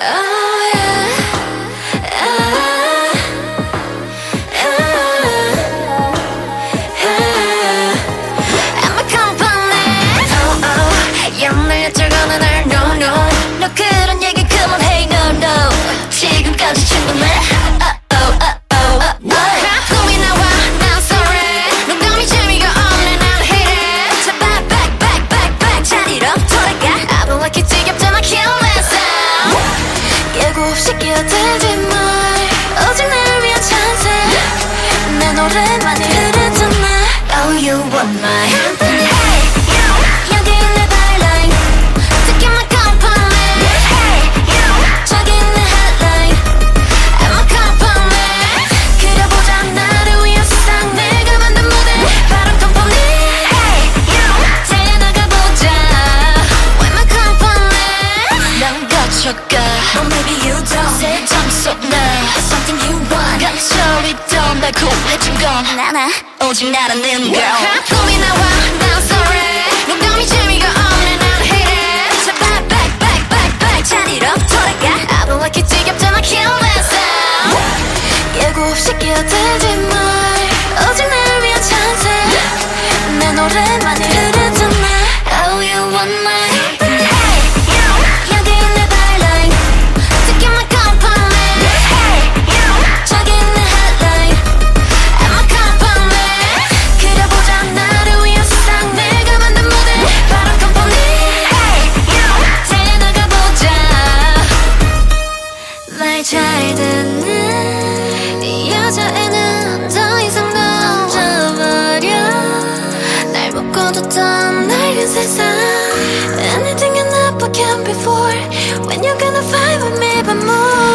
I my hand. cool, let you go. Nana, 오직 나는 는 girl. 꿈이 나와. 나 잘 듣는 이 여자애는 더 이상 던져버려 날 묶어뒀던 낡은 세상 Anything and up I can before When you're gonna fight with me but more